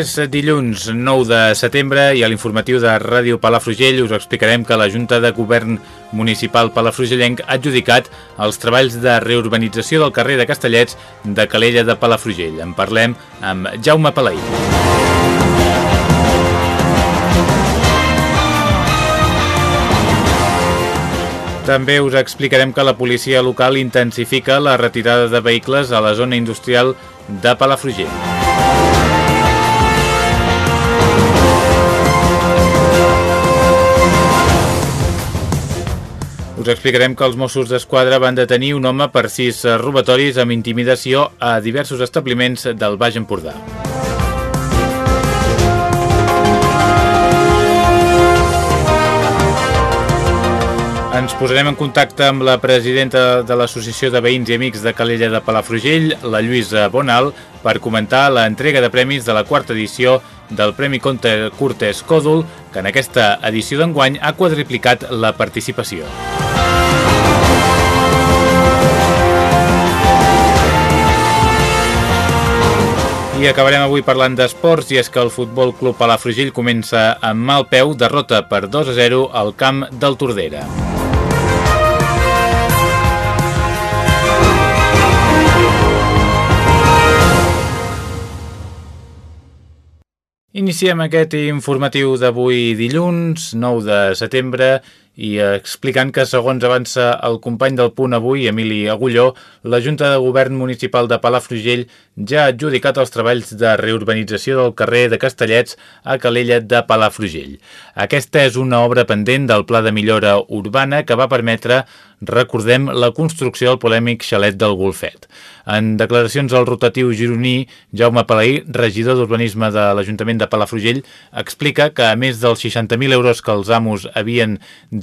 És dilluns 9 de setembre i a l'informatiu de Ràdio Palafrugell us explicarem que la Junta de Govern Municipal Palafrugellenc ha adjudicat els treballs de reurbanització del carrer de Castellets de Calella de Palafrugell. En parlem amb Jaume Palaí. També us explicarem que la policia local intensifica la retirada de vehicles a la zona industrial de Palafrugell. Us explicarem que els Mossos d'Esquadra van detenir un home per sis robatoris amb intimidació a diversos establiments del Baix Empordà. Ens posarem en contacte amb la presidenta de l'Associació de Veïns i Amics de Calella de Palafrugell, la Lluïsa Bonal, per comentar l'entrega de premis de la quarta edició del Premi Conte Curtes Còdul, que en aquesta edició d'enguany ha quadriplicat la participació. I acabarem avui parlant d'esports i és que el Futbol Club Palafrugell comença amb mal peu derrota per 2 a 0 al camp del Tordera. Iniciem aquest informatiu d'avui dilluns, 9 de setembre, i explicant que, segons avança el company del punt avui, Emili Agulló, la Junta de Govern Municipal de Palafrugell ja ha adjudicat els treballs de reurbanització del carrer de Castellets a Calella de Palafrugell. Aquesta és una obra pendent del Pla de Millora Urbana que va permetre recordem la construcció del polèmic xalet del Golfet. En declaracions al rotatiu gironí, Jaume Palaí, regidor d'Urbanisme de l'Ajuntament de Palafrugell, explica que a més dels 60.000 euros que els amos havien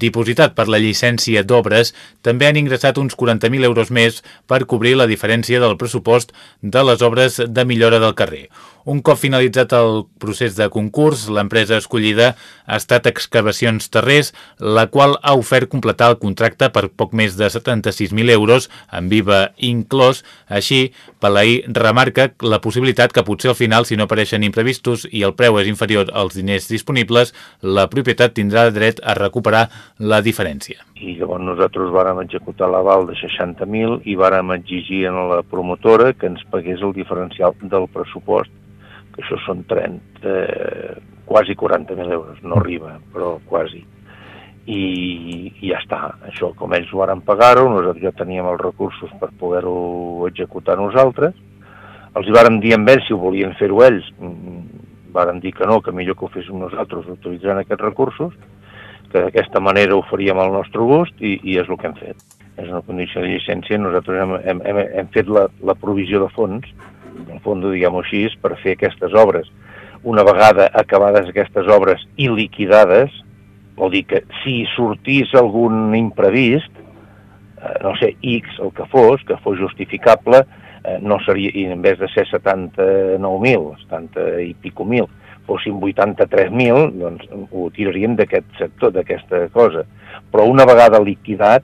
dipositat per la llicència d'obres, també han ingressat uns 40.000 euros més per cobrir la diferència del pressupost de les obres de millora del carrer. Un cop finalitzat el procés de concurs, l'empresa escollida ha estat Excavacions Terrers, la qual ha ofert completar el contracte per poc més de 76.000 euros, amb IVA inclòs. Així, Palaí remarca la possibilitat que potser al final, si no apareixen imprevistos i el preu és inferior als diners disponibles, la propietat tindrà dret a recuperar la diferència. I llavors nosaltres vàrem executar l'aval de 60.000 i vàrem exigir a la promotora que ens pagués el diferencial del pressupost que això són 30, eh, quasi 40.000 euros, no arriba, però quasi. I, i ja està, això com ells ho varen pagar-ho, nosaltres ja teníem els recursos per poder-ho executar nosaltres, els hi varen dir amb ells si ho volien fer-ho ells, mm, varen dir que no, que millor que ho féssim nosaltres utilitzant aquests recursos, que d'aquesta manera ho faríem al nostre gust i, i és el que hem fet. És una condició de llicència, nosaltres hem, hem, hem, hem fet la, la provisió de fons, en fons, diguem-ho així, per fer aquestes obres. Una vegada acabades aquestes obres i liquidades, vol dir que si sortís algun imprevist, eh, no sé, X, el que fos, que fos justificable, eh, no seria, i en vez de ser 79.000, 70 i pico mil, fossin 83.000, doncs ho tiraríem d'aquest sector, d'aquesta cosa. Però una vegada liquidat,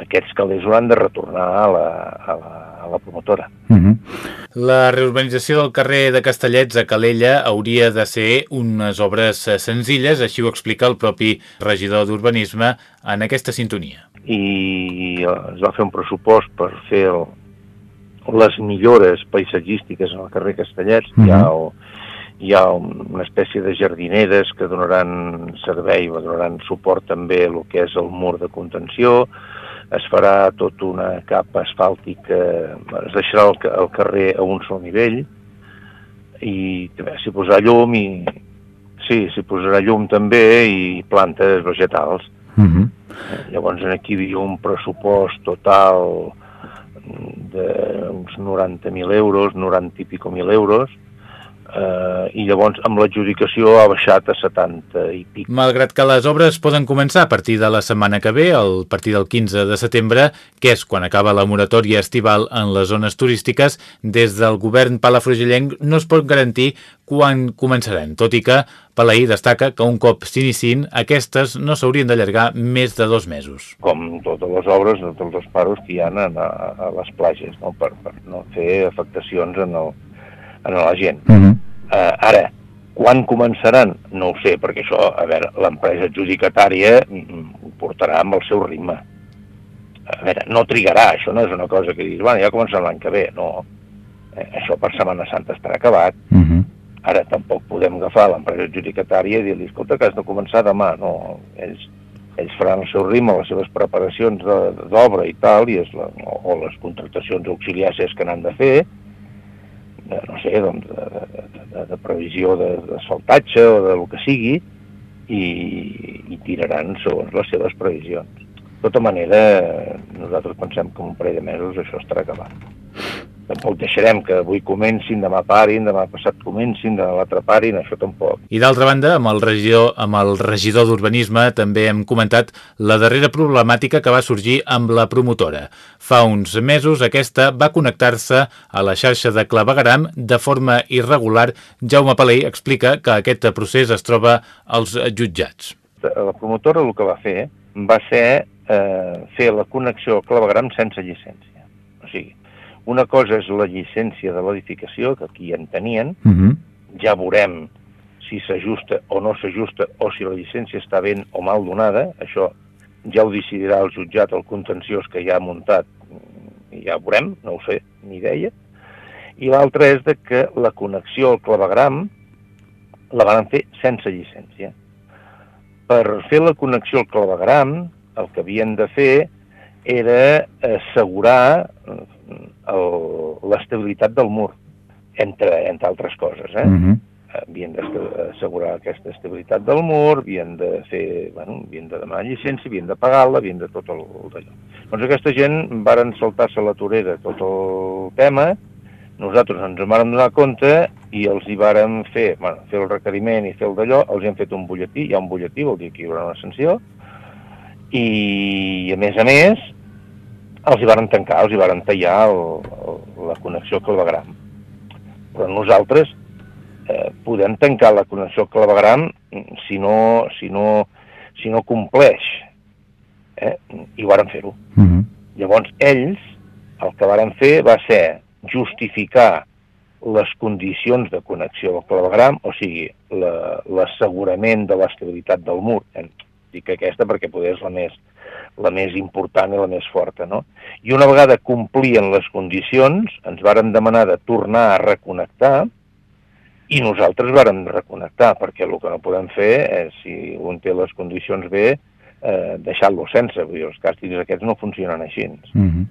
aquests calés hauran de retornar a la, a la, a la promotora. Uh mhm. -huh. La reurbanització del carrer de Castellets a Calella hauria de ser unes obres senzilles, així ho explica el propi regidor d'Urbanisme en aquesta sintonia. I es va fer un pressupost per fer el, les millores paisatgístiques en el carrer Castellets, uh -huh. hi ha el, hi ha una espècie de jardineres que donaran servei, donaran suport també a el que és el mur de contenció, es farà tota una capa asfàltica, es deixarà el, el carrer a un sol nivell i s'hi posarà llum i sí, s'hi posarà llum també i plantes vegetals. Uh -huh. Llavors aquí hi havia un pressupost total d'uns 90.000 euros, 90 i pico mil euros, eh, i llavors amb l'adjudicació ha baixat a 70 i pic. Malgrat que les obres poden començar a partir de la setmana que ve, a partir del 15 de setembre, que és quan acaba la moratòria estival en les zones turístiques, des del govern palafrugellenc no es pot garantir quan començaran, tot i que Palaí destaca que un cop s'iniciïn, aquestes no s'haurien d'allargar més de dos mesos. Com totes les obres, tots els paros que hi ha a, a les platges, no? Per, per no fer afectacions en, el, en la gent. Uh -huh. Uh, ara, quan començaran? No ho sé, perquè això, a veure, l'empresa adjudicatària mm, ho portarà amb el seu ritme. A veure, no trigarà, això no és una cosa que diguis, bueno, ja començarà l'any que ve, no. Eh, això per Setmana Santa estarà acabat. Uh -huh Ara tampoc podem agafar l'empresa adjudicatària i dir-li, escolta, que has de començar demà. No, ells, ells faran el seu ritme, les seves preparacions d'obra i tal, i és la, o, o les contractacions auxiliars que n'han de fer, de, no sé, doncs, de, de, de previsió d'asfaltatge o del que sigui, i, i tiraran segons les seves previsions. De tota manera, nosaltres pensem que en un parell de mesos això estarà acabat tampoc deixarem que avui comencin, demà parin, demà passat comencin, de l'altre parin, això tampoc. I d'altra banda, amb el regidor, amb el regidor d'Urbanisme també hem comentat la darrera problemàtica que va sorgir amb la promotora. Fa uns mesos aquesta va connectar-se a la xarxa de clavegaram de forma irregular. Jaume Palei explica que aquest procés es troba als jutjats. La promotora el que va fer va ser eh, fer la connexió al clavegaram sense llicència. Una cosa és la llicència de l'edificació, que aquí en tenien, uh mhm. -huh. ja veurem si s'ajusta o no s'ajusta, o si la llicència està ben o mal donada, això ja ho decidirà el jutjat, el contenciós que ja ha muntat, i ja veurem, no ho sé, ni idea. I l'altra és de que la connexió al clavegram la van fer sense llicència. Per fer la connexió al clavegram, el que havien de fer era assegurar l'estabilitat del mur, entre, entre altres coses. Eh? Uh mhm. -huh. Havien d'assegurar aquesta estabilitat del mur, havien de fer, bueno, havien de demanar llicència, havien de pagar-la, havien de tot el, el d'allò. Doncs aquesta gent varen saltar-se a la torera tot el tema, nosaltres ens en vàrem donar compte i els hi vàrem fer, bueno, fer el requeriment i fer el d'allò, els hem fet un butlletí, hi ha un butlletí, vol dir que hi haurà una sanció, i a més a més els hi varen tancar, els hi varen tallar el, el, la connexió clavegram. Però nosaltres eh, podem tancar la connexió clavegram si no, si no, si no compleix. Eh? I varen fer-ho. Uh mhm. -huh. Llavors, ells, el que varen fer va ser justificar les condicions de connexió al clavegram, o sigui, l'assegurament de l'estabilitat del mur. Eh? Dic aquesta perquè poder és la més, la més important i la més forta. No? I una vegada complien les condicions, ens varen demanar de tornar a reconnectar i nosaltres vàrem reconnectar, perquè el que no podem fer és, si un té les condicions bé, eh, deixar-lo sense. Vull dir, els càstigs aquests no funcionen així. Mm -hmm.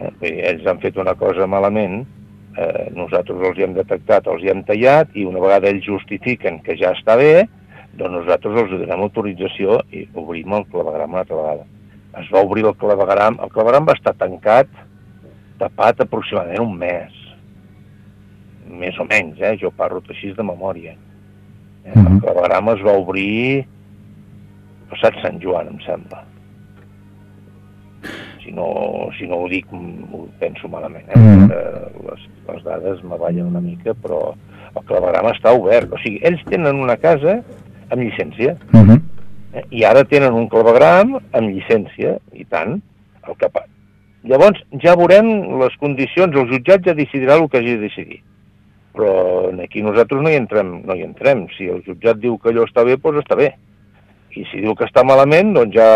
eh, vull dir, ells han fet una cosa malament, eh, nosaltres els hi hem detectat, els hi hem tallat, i una vegada ells justifiquen que ja està bé, doncs nosaltres els donem autorització i obrim el clavegram una altra vegada es va obrir el clavegram, el clavegram va estar tancat, tapat aproximadament un mes, més o menys, eh? jo parlo així de memòria. Eh? El mhm. clavegram es va obrir passat Sant Joan, em sembla. Si no, si no ho dic, ho penso malament. Eh? Mm -hmm. les, les dades m'avallen una mica, però el clavegram està obert. O sigui, ells tenen una casa amb llicència. Mm -hmm Eh? I ara tenen un clavegram amb llicència, i tant, el que fa. Llavors ja veurem les condicions, el jutjat ja decidirà el que hagi de decidir. Però aquí nosaltres no hi entrem, no hi entrem. Si el jutjat diu que allò està bé, doncs està bé. I si diu que està malament, doncs ja,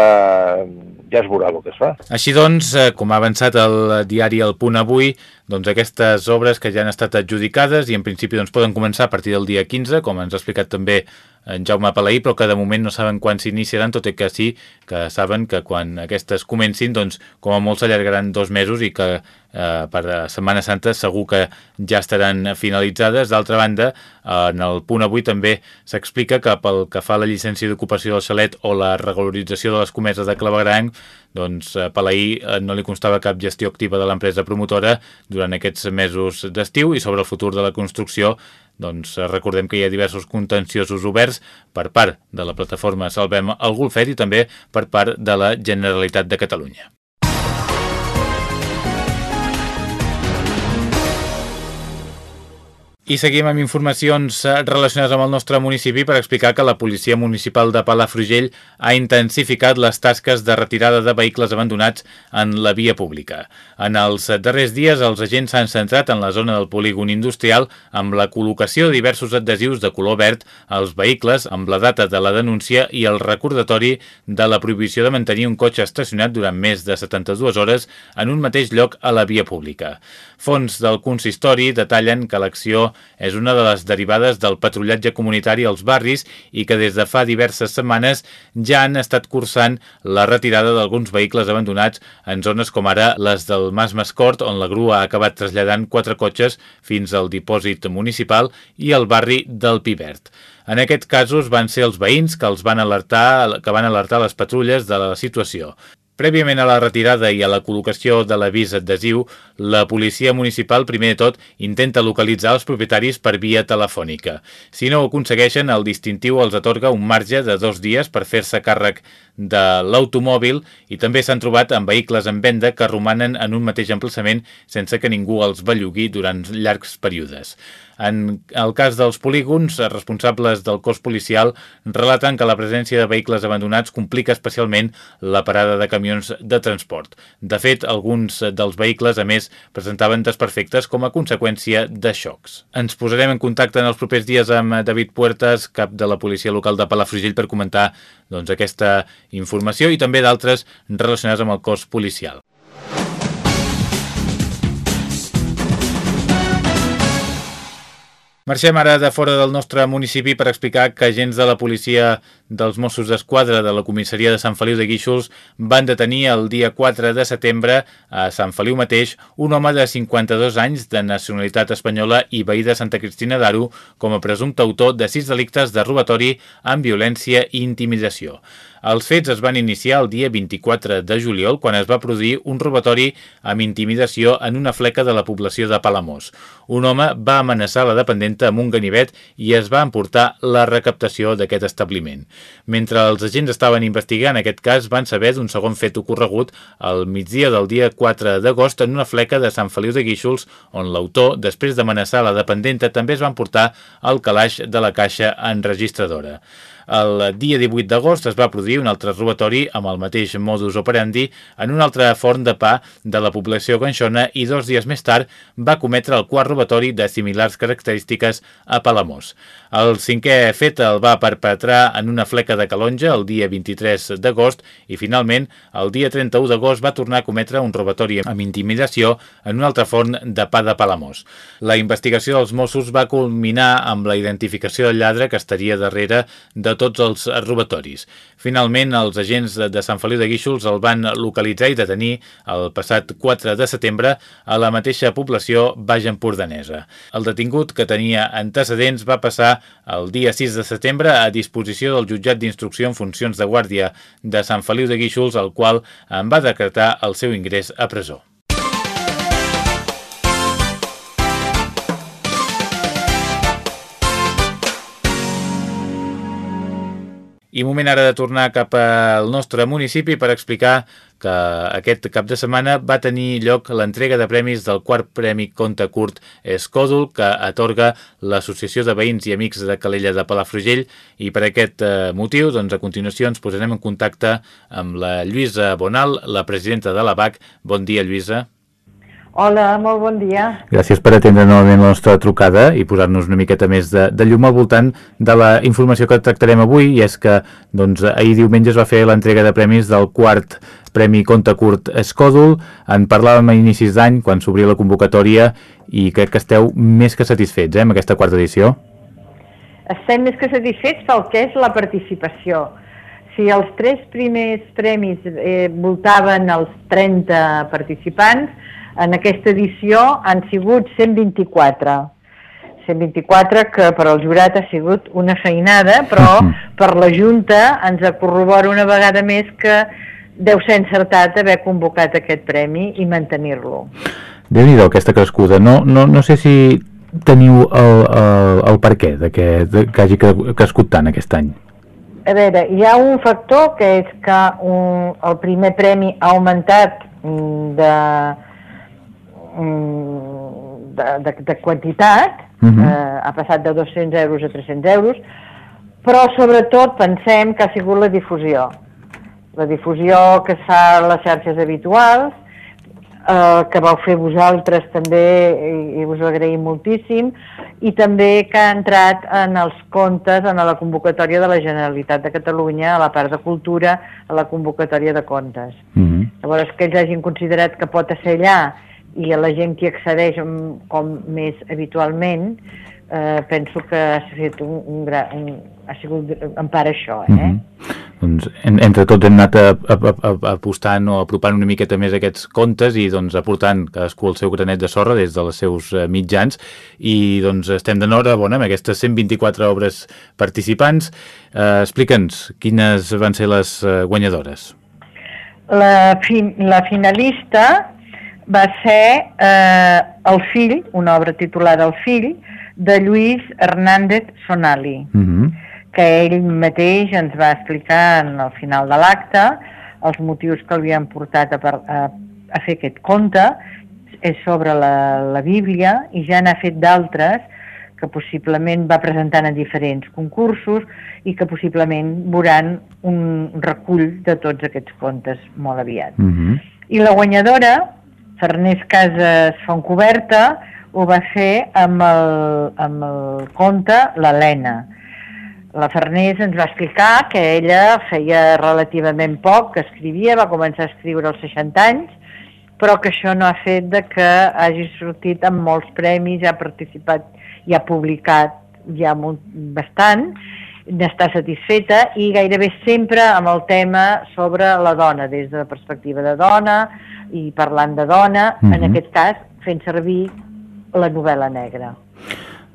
ja es veurà el que es fa. Així doncs, eh, com ha avançat el diari El Punt avui, doncs aquestes obres que ja han estat adjudicades i en principi doncs, poden començar a partir del dia 15, com ens ha explicat també en Jaume Palaí, però que de moment no saben quan s'iniciaran, tot i que sí que saben que quan aquestes comencin, doncs com a molt s'allargaran dos mesos i que eh, per Setmana Santa segur que ja estaran finalitzades. D'altra banda, en el punt avui també s'explica que pel que fa a la llicència d'ocupació del xalet o la regularització de les comeses de Clavegrang, doncs eh, Palaí eh, no li constava cap gestió activa de l'empresa promotora durant aquests mesos d'estiu i sobre el futur de la construcció doncs eh, recordem que hi ha diversos contenciosos oberts per part de la plataforma Salvem el Golfet i també per part de la Generalitat de Catalunya. I seguim amb informacions eh, relacionades amb el nostre municipi per explicar que la Policia Municipal de Palafrugell ha intensificat les tasques de retirada de vehicles abandonats en la via pública. En els darrers dies, els agents s'han centrat en la zona del polígon industrial amb la col·locació de diversos adhesius de color verd als vehicles amb la data de la denúncia i el recordatori de la prohibició de mantenir un cotxe estacionat durant més de 72 hores en un mateix lloc a la via pública. Fons del consistori detallen que l'acció és una de les derivades del patrullatge comunitari als barris i que des de fa diverses setmanes ja han estat cursant la retirada d'alguns vehicles abandonats en zones com ara les del Mas Mascort, on la grua ha acabat traslladant quatre cotxes fins al dipòsit municipal i al barri del Pivert. En aquests casos van ser els veïns que els van alertar que van alertar les patrulles de la situació. Prèviament a la retirada i a la col·locació de l'avís adhesiu, la policia municipal primer de tot intenta localitzar els propietaris per via telefònica. Si no ho aconsegueixen, el distintiu els atorga un marge de dos dies per fer-se càrrec de l'automòbil i també s'han trobat amb vehicles en venda que romanen en un mateix emplaçament sense que ningú els bellugui durant llargs períodes. En el cas dels polígons, els responsables del cos policial relaten que la presència de vehicles abandonats complica especialment la parada de camions de transport. De fet, alguns dels vehicles, a més, presentaven desperfectes com a conseqüència de xocs. Ens posarem en contacte en els propers dies amb David Puertas, cap de la policia local de Palafrugell, per comentar doncs, aquesta informació i també d'altres relacionades amb el cos policial. Marxem ara de fora del nostre municipi per explicar que agents de la policia dels Mossos d'Esquadra de la comissaria de Sant Feliu de Guíxols van detenir el dia 4 de setembre a Sant Feliu mateix un home de 52 anys de nacionalitat espanyola i veí de Santa Cristina d'Aro com a presumpte autor de sis delictes de robatori amb violència i intimidació. Els fets es van iniciar el dia 24 de juliol quan es va produir un robatori amb intimidació en una fleca de la població de Palamós. Un home va amenaçar la dependenta amb un ganivet i es va emportar la recaptació d'aquest establiment. Mentre els agents estaven investigant aquest cas, van saber d'un segon fet ocorregut al migdia del dia 4 d'agost en una fleca de Sant Feliu de Guíxols, on l'autor, després d'amenaçar la dependenta, també es va emportar el calaix de la caixa enregistradora. El dia 18 d'agost es va produir un altre robatori amb el mateix modus operandi en un altre forn de pa de la població ganxona i dos dies més tard va cometre el quart robatori de similars característiques a Palamós. El cinquè fet el va perpetrar en una fleca de calonja el dia 23 d'agost i finalment el dia 31 d'agost va tornar a cometre un robatori amb intimidació en un altre forn de pa de Palamós. La investigació dels Mossos va culminar amb la identificació del lladre que estaria darrere de de tots els robatoris. Finalment, els agents de Sant Feliu de Guíxols el van localitzar i detenir el passat 4 de setembre a la mateixa població baix empordanesa. El detingut, que tenia antecedents, va passar el dia 6 de setembre a disposició del jutjat d'instrucció en funcions de guàrdia de Sant Feliu de Guíxols, el qual en va decretar el seu ingrés a presó. I moment ara de tornar cap al nostre municipi per explicar que aquest cap de setmana va tenir lloc l'entrega de premis del quart Premi Conte Curt Escòdul que atorga l'Associació de Veïns i Amics de Calella de Palafrugell i per aquest eh, motiu, doncs a continuació ens posarem en contacte amb la Lluïsa Bonal, la presidenta de la BAC. Bon dia, Lluïsa. Hola, molt bon dia. Gràcies per atendre novament la nostra trucada i posar-nos una miqueta més de, de llum al voltant de la informació que tractarem avui i és que doncs, ahir diumenge es va fer l'entrega de premis del quart Premi Conte Curt Escòdul. En parlàvem a inicis d'any quan s'obria la convocatòria i crec que esteu més que satisfets eh, amb aquesta quarta edició. Estem més que satisfets pel que és la participació. Si els tres primers premis eh, voltaven els 30 participants, en aquesta edició han sigut 124. 124 que per al jurat ha sigut una feinada, però per la Junta ens corrobora una vegada més que deu ser encertat haver convocat aquest premi i mantenir-lo. déu nhi aquesta crescuda. No, no, no sé si teniu el, el, el per què de que, de, que hagi crescut tant aquest any. A veure, hi ha un factor que és que un, el primer premi ha augmentat mm, de, de, de, de quantitat, uh mhm. -huh. eh, ha passat de 200 euros a 300 euros, però sobretot pensem que ha sigut la difusió. La difusió que fa les xarxes habituals, eh, que vau fer vosaltres també, i, i us ho agraïm moltíssim, i també que ha entrat en els comptes, en la convocatòria de la Generalitat de Catalunya, a la part de cultura, a la convocatòria de comptes. Uh mhm. -huh. Llavors, que ells hagin considerat que pot ser allà i a la gent que accedeix com més habitualment eh, penso que ha fet un, un, gran, un ha sigut en part això eh? Mm -hmm. doncs, en, entre tots hem anat a, a, a, apostant o apropant una miqueta més aquests contes i doncs aportant cadascú el seu granet de sorra des dels seus eh, mitjans i doncs estem d'enhorabona amb aquestes 124 obres participants eh, explica'ns quines van ser les eh, guanyadores la, fi, la finalista va ser eh, El fill, una obra titulada El fill, de Lluís Hernández Sonali, uh mhm. -huh. que ell mateix ens va explicar en el final de l'acte els motius que l'havien portat a, a, a fer aquest conte, és sobre la, la Bíblia, i ja n'ha fet d'altres que possiblement va presentant en diferents concursos i que possiblement veuran un recull de tots aquests contes molt aviat. Uh mhm. -huh. I la guanyadora Farners Casas Fontcoberta ho va fer amb el, amb el conte L'Helena. La Farners ens va explicar que ella feia relativament poc que escrivia, va començar a escriure als 60 anys, però que això no ha fet de que hagi sortit amb molts premis, ha participat i ha publicat ja molt, bastant, n'està satisfeta i gairebé sempre amb el tema sobre la dona, des de la perspectiva de dona, i parlant de dona, mm -hmm. en mhm. aquest cas fent servir la novel·la negra.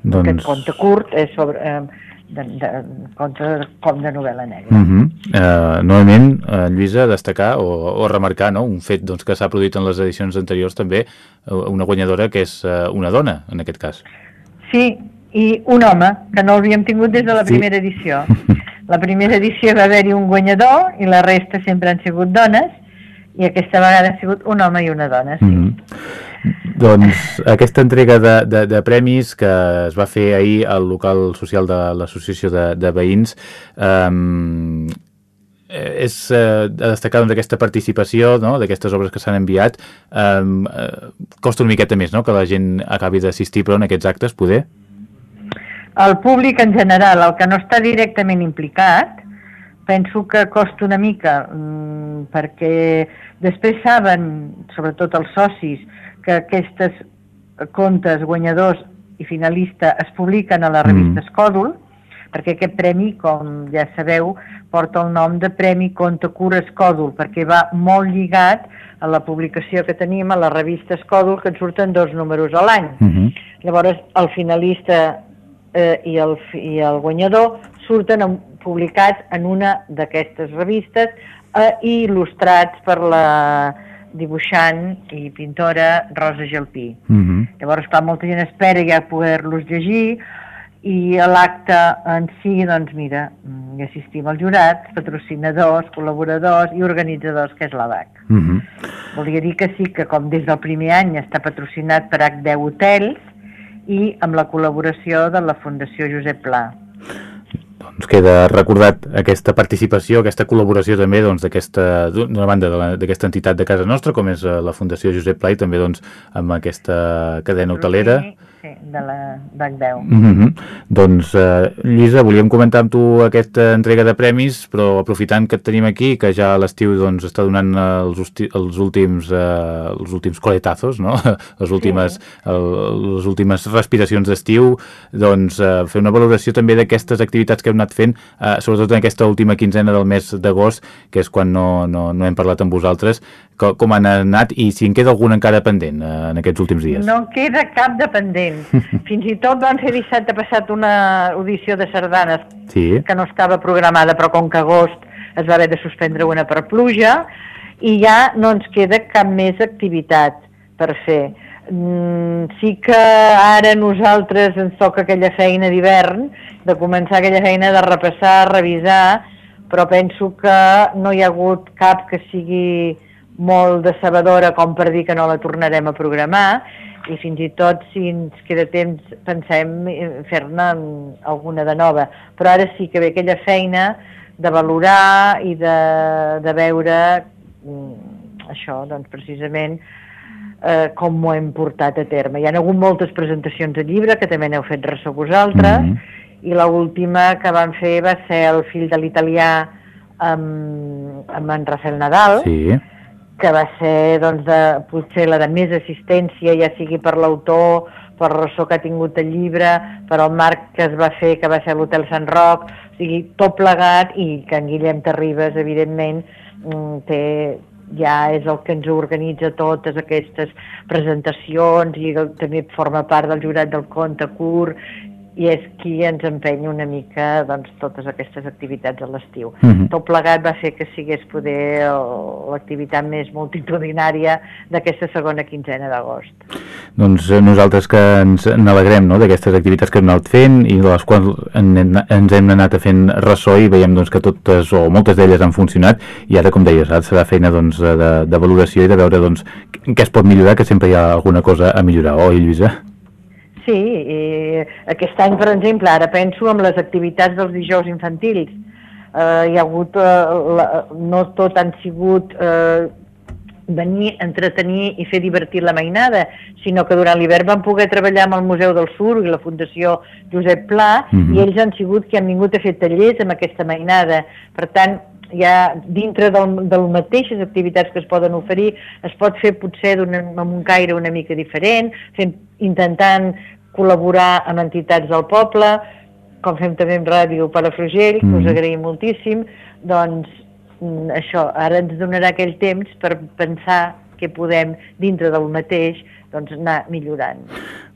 Doncs... Aquest conte curt és sobre... Eh, de, de, conte com de novel·la negra. Uh -huh. uh, novament, uh, Lluïsa, destacar o, o remarcar no? un fet doncs, que s'ha produït en les edicions anteriors també, una guanyadora que és uh, una dona, en aquest cas. Sí, i un home, que no l'havíem tingut des de la primera sí. edició. La primera edició va haver-hi un guanyador i la resta sempre han sigut dones, i aquesta vegada ha sigut un home i una dona, sí. Mm -hmm. Doncs aquesta entrega de, de, de premis que es va fer ahir al local social de l'Associació de, de Veïns um, és eh, a destacar doncs, aquesta participació no? d'aquestes obres que s'han enviat um, eh, costa una miqueta més no? que la gent acabi d'assistir però en aquests actes poder? El públic en general, el que no està directament implicat penso que costa una mica mmm, perquè després saben, sobretot els socis, que aquestes contes guanyadors i finalista es publiquen a la revista mm. Perquè aquest premi, com ja sabeu, porta el nom de Premi Conte Cura Escòdul, perquè va molt lligat a la publicació que tenim a la revista Escòdul, que et surten dos números a l'any. Mm -hmm. Llavors, el finalista eh, i, el, i el guanyador surten en, publicats en una d'aquestes revistes eh, i il·lustrats per la dibuixant i pintora Rosa Gelpí. Mm -hmm. Llavors, clar, molta gent espera ja poder-los llegir i l'acte en si, doncs mira, hi assistim als jurats, patrocinadors, col·laboradors i organitzadors, que és la DAC. Mm -hmm. Volia dir que sí, que com des del primer any està patrocinat per H10 Hotels i amb la col·laboració de la Fundació Josep Pla. ens queda recordat aquesta participació, aquesta col·laboració també doncs, d'aquesta doncs, d'una banda d'aquesta entitat de casa nostra, com és la Fundació Josep Pla i també doncs, amb aquesta cadena hotelera. Sí Sí, de la BAC10. Mm -hmm. Doncs, eh, Lluïsa, volíem comentar amb tu aquesta entrega de premis, però aprofitant que et tenim aquí, que ja a l'estiu doncs, està donant els, els últims eh, els últims coletazos, no? les, últimes, sí. el, les últimes respiracions d'estiu, doncs eh, fer una valoració també d'aquestes activitats que hem anat fent, eh, sobretot en aquesta última quinzena del mes d'agost, que és quan no, no, no hem parlat amb vosaltres, com, com han anat i si en queda algun encara pendent eh, en aquests últims dies. No queda cap de pendent. Fins i tot vam fer dissabte passat una audició de sardanes sí. que no estava programada, però com que agost es va haver de suspendre una per pluja i ja no ens queda cap més activitat per fer. Mm, sí que ara nosaltres ens toca aquella feina d'hivern, de començar aquella feina de repassar, revisar, però penso que no hi ha hagut cap que sigui molt decebedora com per dir que no la tornarem a programar i fins i tot si ens queda temps pensem fer-ne alguna de nova però ara sí que ve aquella feina de valorar i de, de veure mm, això, doncs precisament eh, com ho hem portat a terme. Hi ha hagut moltes presentacions de llibre que també n'heu fet ressò vosaltres mm -hmm. i l última que vam fer va ser el fill de l'italià amb, amb en Rafael Nadal sí que va ser doncs, de, potser la de més assistència, ja sigui per l'autor, per ressò que ha tingut el llibre, per el marc que es va fer, que va ser l'Hotel Sant Roc, o sigui, tot plegat, i que en Guillem Terribas, evidentment, mm, té, ja és el que ens organitza totes aquestes presentacions i també forma part del jurat del conte curt i és qui ens empenya una mica doncs, totes aquestes activitats a l'estiu. Uh mhm. -huh. Tot plegat va fer que sigués poder l'activitat més multitudinària d'aquesta segona quinzena d'agost. Doncs eh, nosaltres que ens n'alegrem no, d'aquestes activitats que hem anat fent i de les quals en, ens hem anat a fent ressò i veiem doncs, que totes o moltes d'elles han funcionat i ara, com deies, ara serà feina doncs, de, de valoració i de veure doncs, què es pot millorar, que sempre hi ha alguna cosa a millorar, oi, Lluïsa? Sí, i aquest any, per exemple, ara penso en les activitats dels dijous infantils. Eh, hi ha hagut, eh, la, no tot han sigut eh, venir, entretenir i fer divertir la mainada, sinó que durant l'hivern van poder treballar amb el Museu del Sur i la Fundació Josep Pla, mm -hmm. i ells han sigut que han vingut a fer tallers amb aquesta mainada. Per tant, ja dintre del, del mateixes activitats que es poden oferir, es pot fer potser amb un caire una mica diferent, fent, intentant col·laborar amb entitats del poble, com fem també amb Ràdio Palafrugell, que mm. us agraïm moltíssim, doncs mm, això, ara ens donarà aquell temps per pensar què podem, dintre del mateix, doncs anar millorant.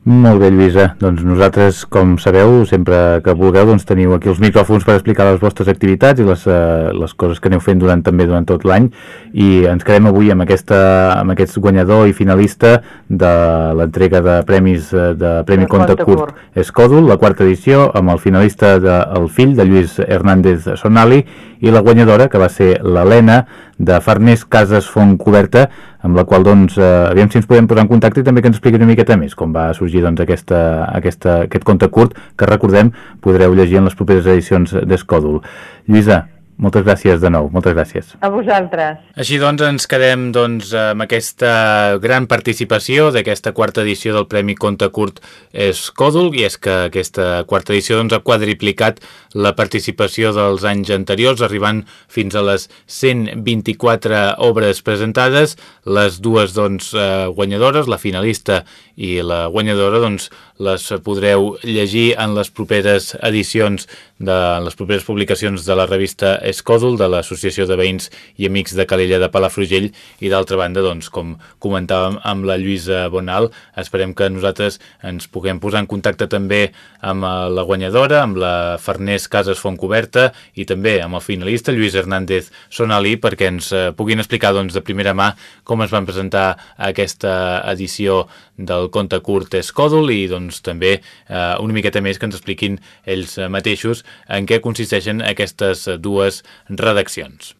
Molt bé, Lluïsa. Doncs nosaltres, com sabeu, sempre que vulgueu, doncs teniu aquí els micròfons per explicar les vostres activitats i les, uh, les coses que aneu fent durant també durant tot l'any i ens quedem avui amb, aquesta, amb aquest guanyador i finalista de l'entrega de premis eh, de Premi Conte Curt Escòdul, la quarta edició, amb el finalista de El fill, de Lluís Hernández Sonali, i la guanyadora, que va ser l'Helena, de Farners Cases Font Coberta, amb la qual, doncs, eh, aviam si ens podem posar en contacte i també que ens expliqui una miqueta més com va sorgir doncs, aquesta, aquesta, aquest conte curt que recordem podreu llegir en les properes edicions d'Escòdul. Lluïsa, moltes gràcies de nou, moltes gràcies. A vosaltres. Així doncs ens quedem doncs, amb aquesta gran participació d'aquesta quarta edició del Premi Conte Curt Escòdul i és que aquesta quarta edició doncs, ha quadriplicat la participació dels anys anteriors arribant fins a les 124 obres presentades, les dues doncs, eh, guanyadores, la finalista i la guanyadora doncs, les podreu llegir en les properes edicions de les properes publicacions de la revista Escòdul, de l'Associació de Veïns i Amics de Calella de Palafrugell i d'altra banda, doncs, com comentàvem amb la Lluïsa Bonal, esperem que nosaltres ens puguem posar en contacte també amb eh, la guanyadora, amb la Farners Cases Fontcoberta i també amb el finalista Lluís Hernández Sonali perquè ens eh, puguin explicar doncs, de primera mà com es van presentar aquesta edició del conte curt Escòdul i doncs també eh, una miqueta més que ens expliquin ells mateixos en què consisteixen aquestes dues redaccions.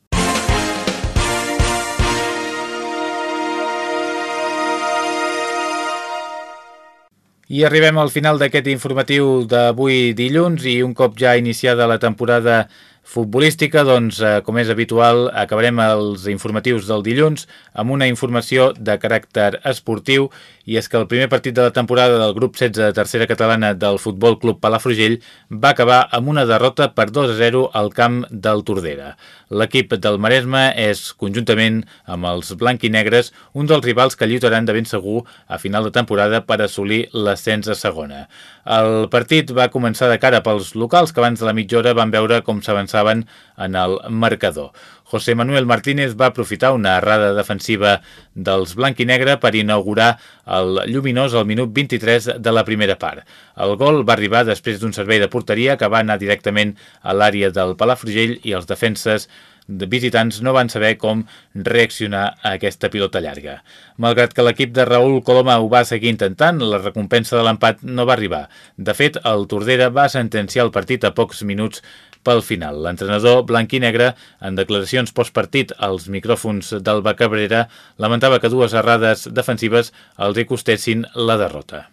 I arribem al final d'aquest informatiu d'avui dilluns i un cop ja iniciada la temporada futbolística, doncs, eh, com és habitual, acabarem els informatius del dilluns amb una informació de caràcter esportiu i és que el primer partit de la temporada del grup 16 de tercera catalana del Futbol Club Palafrugell va acabar amb una derrota per 2 a 0 al camp del Tordera. L'equip del Maresme és, conjuntament amb els blanc-i-negres, un dels rivals que lluitaran de ben segur a final de temporada per assolir l'ascens a segona. El partit va començar de cara pels locals que abans de la mitja hora van veure com s'avançaven en el marcador. José Manuel Martínez va aprofitar una errada defensiva dels blanc i negre per inaugurar el lluminós al minut 23 de la primera part. El gol va arribar després d'un servei de porteria que va anar directament a l'àrea del Palafrugell i els defenses de visitants no van saber com reaccionar a aquesta pilota llarga. Malgrat que l'equip de Raül Coloma ho va seguir intentant, la recompensa de l'empat no va arribar. De fet, el Tordera va sentenciar el partit a pocs minuts pel final. L'entrenador blanc i negre, en declaracions postpartit als micròfons d'Alba Cabrera, lamentava que dues errades defensives els hi costessin la derrota.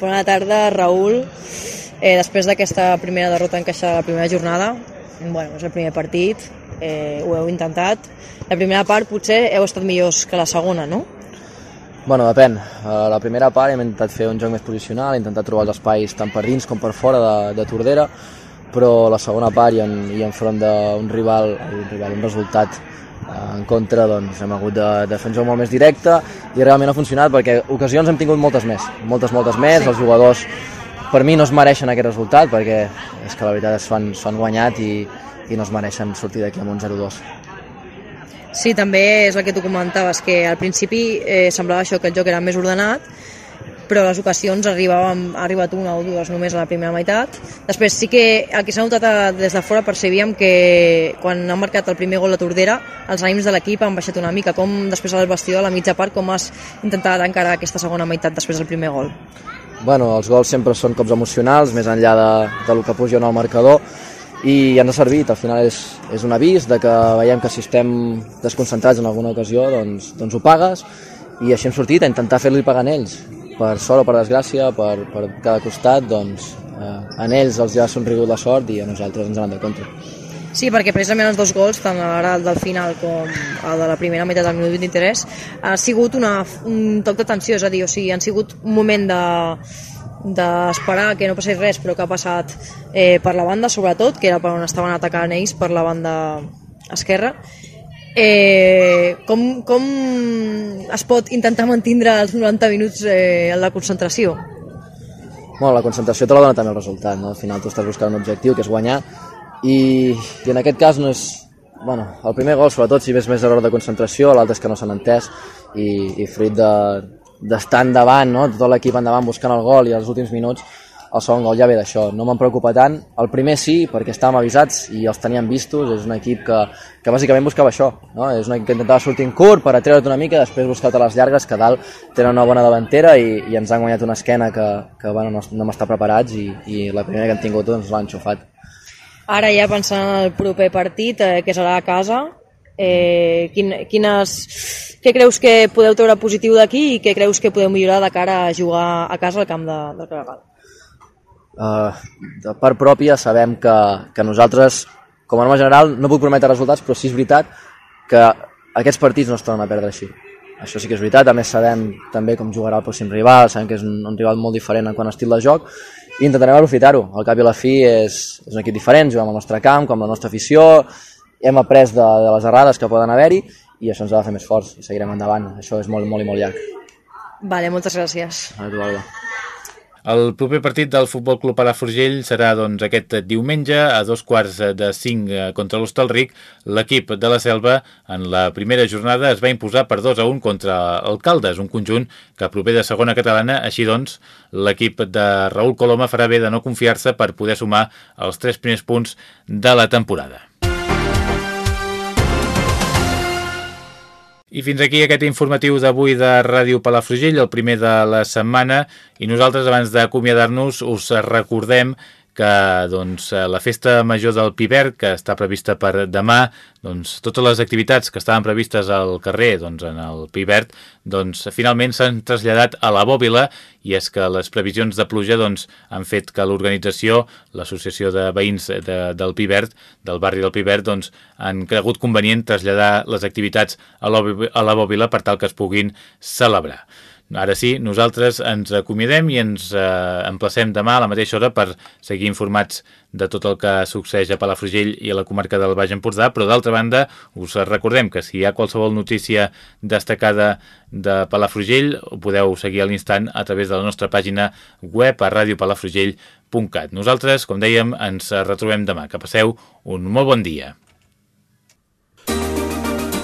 Bona tarda, Raül. Eh, després d'aquesta primera derrota encaixada a la primera jornada, bueno, és el primer partit, eh, ho heu intentat. La primera part potser heu estat millors que la segona, no? Bueno, depèn. A la primera part hem intentat fer un joc més posicional, hem intentat trobar els espais tant per dins com per fora de, de Tordera, però la segona part i, en, i enfront d'un rival, un rival, un resultat eh, en contra, doncs hem hagut de, de fer un joc molt més directe i realment ha funcionat perquè ocasions hem tingut moltes més, moltes, moltes més, sí. els jugadors per mi no es mereixen aquest resultat perquè és que la veritat s'ho han, han guanyat i, i no es mereixen sortir d'aquí amb un 0-2. Sí, també és el que tu comentaves, que al principi eh, semblava això, que el joc era més ordenat, però a les ocasions arribàvem, ha arribat una o dues només a la primera meitat. Després sí que el que s'ha notat a, des de fora percebíem que quan han marcat el primer gol a Tordera, els ànims de l'equip han baixat una mica, com després al vestidor a la mitja part, com has intentat encarar aquesta segona meitat després del primer gol? Bueno, els gols sempre són cops emocionals, més enllà de, de lo que puja en el marcador, i ens ha servit, al final és, és un avís de que veiem que si estem desconcentrats en alguna ocasió doncs, doncs ho pagues. I així hem sortit a intentar fer-li pagar a ells. Per sort o per desgràcia, per, per cada costat doncs eh, a ells els ja ha somrigut la sort i a nosaltres ens han de contra. Sí, perquè precisament els dos gols, tant ara el del final com el de la primera meitat del minut 23, ha sigut una, un toc d'atenció, és a dir, o sigui, han sigut un moment de, d'esperar que no passés res però que ha passat eh, per la banda sobretot, que era per on estaven atacant ells per la banda esquerra eh, com, com es pot intentar mantindre els 90 minuts eh, en la concentració? Bueno, la concentració te la dona també el resultat, no? al final tu estàs buscant un objectiu que és guanyar i, i en aquest cas no és bueno, el primer gol sobretot si ves més error de concentració, l'altre és que no s'han entès i, i fruit de, d'estar endavant, no? tot l'equip endavant buscant el gol i els últims minuts el segon gol ja ve d'això, no me'n preocupa tant el primer sí, perquè estàvem avisats i els teníem vistos, és un equip que, que bàsicament buscava això, no? és un equip que intentava sortir en curt per atreure't una mica, després buscar a les llargues que dalt tenen una bona davantera i, i ens han guanyat una esquena que, que bueno, no, no hem estat preparats i, i la primera que han tingut doncs l'han xufat. Ara ja pensant en el proper partit, eh, que serà a casa, eh, quin, quines, què creus que podeu treure positiu d'aquí i què creus que podeu millorar de cara a jugar a casa al camp de, del Carregal? Uh, de part pròpia sabem que, que nosaltres, com a norma general, no puc prometre resultats, però sí és veritat que aquests partits no es tornen a perdre així. Això sí que és veritat, a més sabem també com jugarà el pròxim rival, sabem que és un, un rival molt diferent en quant a estil de joc, i intentarem aprofitar-ho. Al cap i a la fi és, és un equip diferent, juguem al nostre camp, com la nostra afició, hem après de, de les errades que poden haver-hi i això ens ha de fer més forts i seguirem endavant. Això és molt, molt i molt llarg. Vale, moltes gràcies. A tu, Alba. El proper partit del Futbol Club Palafrugell serà doncs, aquest diumenge a dos quarts de cinc contra l'Hostalric. L'equip de la Selva en la primera jornada es va imposar per 2 a 1 contra el Caldes, un conjunt que prové de segona catalana. Així doncs, l'equip de Raül Coloma farà bé de no confiar-se per poder sumar els tres primers punts de la temporada. I fins aquí aquest informatiu d'avui de Ràdio Palafrugell, el primer de la setmana, i nosaltres abans d'acomiadar-nos us recordem que doncs, eh, la festa major del Pivert, que està prevista per demà, doncs, totes les activitats que estaven previstes al carrer doncs, en el Pivert, doncs, finalment s'han traslladat a la Bòbila i és que les previsions de pluja doncs, han fet que l'organització, l'associació de veïns de, del Pivert, del barri del Pivert, doncs, han cregut convenient traslladar les activitats a la, a la Bòbila per tal que es puguin celebrar. Ara sí, nosaltres ens acomiadem i ens eh, emplacem demà a la mateixa hora per seguir informats de tot el que succeeix a Palafrugell i a la comarca del Baix Empordà, però d'altra banda us recordem que si hi ha qualsevol notícia destacada de Palafrugell ho podeu seguir a l'instant a través de la nostra pàgina web a radiopalafrugell.cat. Nosaltres, com dèiem, ens retrobem demà. Que passeu un molt bon dia.